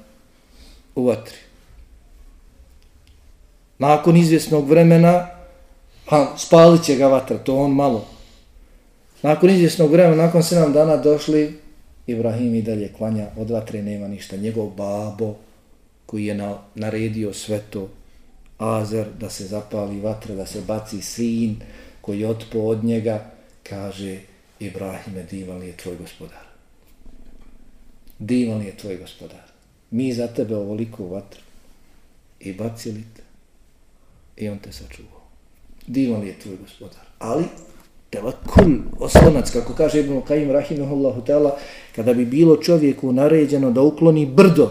u vatri. Nakon izvjesnog vremena, ha, spalit će ga vatra, to on malo. Nakon izvjesnog vremena, nakon 7 dana došli, Ibrahim i dalje klanja, od vatre nema ništa. Njegov babo, koji je na, naredio sve to, Azer, da se zapali vatra, da se baci sin koji otpo od njega, kaže Ibrahime, divan je tvoj gospodar. Divan je tvoj gospodar. Mi za tebe ovoliko vatru i bacili te i on te sačuvao. Divan je tvoj gospodar. Ali, telakul, oslonac, kako kaže Ibn Kajim Rahimahullahu Teala, kada bi bilo čovjeku naređeno da ukloni brdo,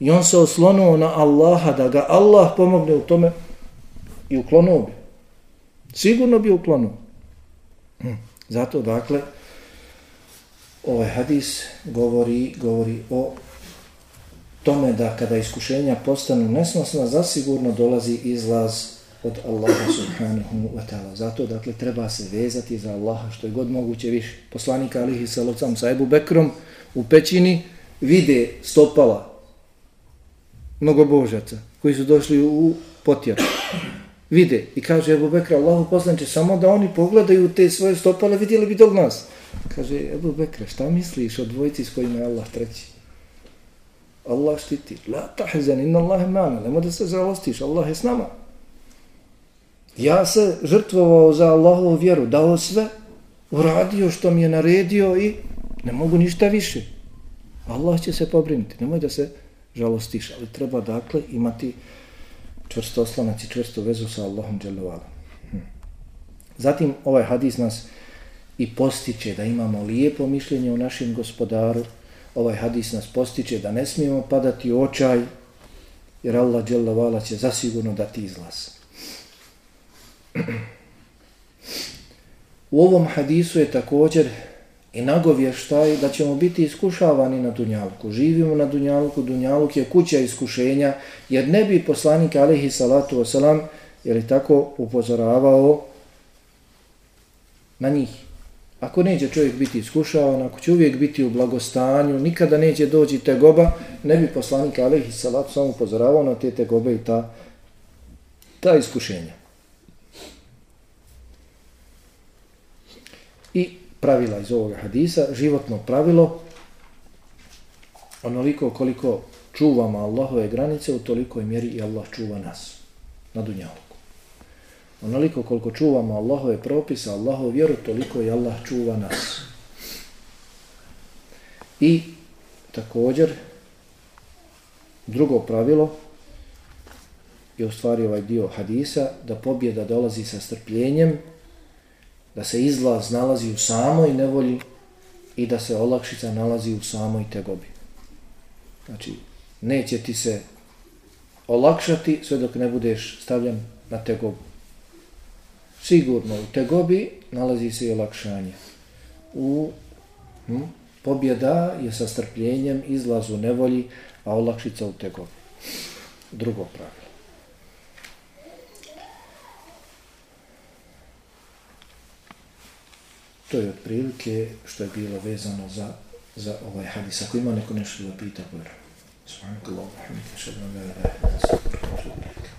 I on se oslonuo na Allaha da ga Allah pomogne u tome i uklonuo bi. Sigurno bi uklonuo. Hm. Zato, dakle, ovaj hadis govori, govori o tome da kada iskušenja postanu nesnosna, zasigurno dolazi izlaz od Allaha subhanahu wa ta'ala. Zato, dakle, treba se vezati za Allaha što je god moguće više. Poslanik alihi salocam sa Ebu Bekrom u pećini vide stopala mnogobožaca koji su došli u potjeru. vide. I kaže Ebu Bekra, Allahu poslanče, samo da oni pogledaju te svoje stopale, vidjeli bi do nas. Kaže, Ebu Bekra, šta misliš o dvojici s kojima je Allah treći? Allah štiti. La tahzen, inna Allahe mana. Nemo da se zalostiš, Allah je s nama. Ja se žrtvovao za Allahovu vjeru, dao sve, uradio što mi je naredio i ne mogu ništa više. Allah će se pobrinuti, nemoj da se žalostiš, ali treba dakle imati čvrsto oslanac i čvrstu vezu sa Allahom dželovalom. Hm. Zatim ovaj hadis nas i postiče da imamo lijepo mišljenje o našem gospodaru, ovaj hadis nas postiče da ne smijemo padati u očaj, jer Allah dželovala će zasigurno dati izlaz. U ovom hadisu je također i nagovještaj da ćemo biti iskušavani na Dunjalku. Živimo na Dunjalku, Dunjaluk je kuća iskušenja, jer ne bi poslanik alihi salatu wasalam, je je tako upozoravao na njih. Ako neće čovjek biti iskušavan, ako će uvijek biti u blagostanju, nikada neće doći tegoba, ne bi poslanik Alehi Salat samo upozoravao na te tegobe i ta, ta iskušenja. I pravila iz ovoga hadisa, životno pravilo, onoliko koliko čuvamo Allahove granice, u tolikoj mjeri i Allah čuva nas na dunjalu. Onoliko koliko čuvamo Allahove propise, Allahovu vjeru, toliko i Allah čuva nas. I također, drugo pravilo je u stvari ovaj dio hadisa, da pobjeda dolazi sa strpljenjem, da se izlaz nalazi u samoj nevolji i da se olakšica nalazi u samoj tegobi. Znači, neće ti se olakšati sve dok ne budeš stavljen na tegobu. Sigurno u tegobi nalazi se i olakšanje. U hm, pobjeda je sa strpljenjem izlazu nevolji, a olakšica u tegobi. Drugo pravilo. To je otprilike što je bilo vezano za, za ovaj hadis. Ako ima neko nešto da pita, pa je. Subhanakallah, alhamdulillah, šedna, la ilaha, la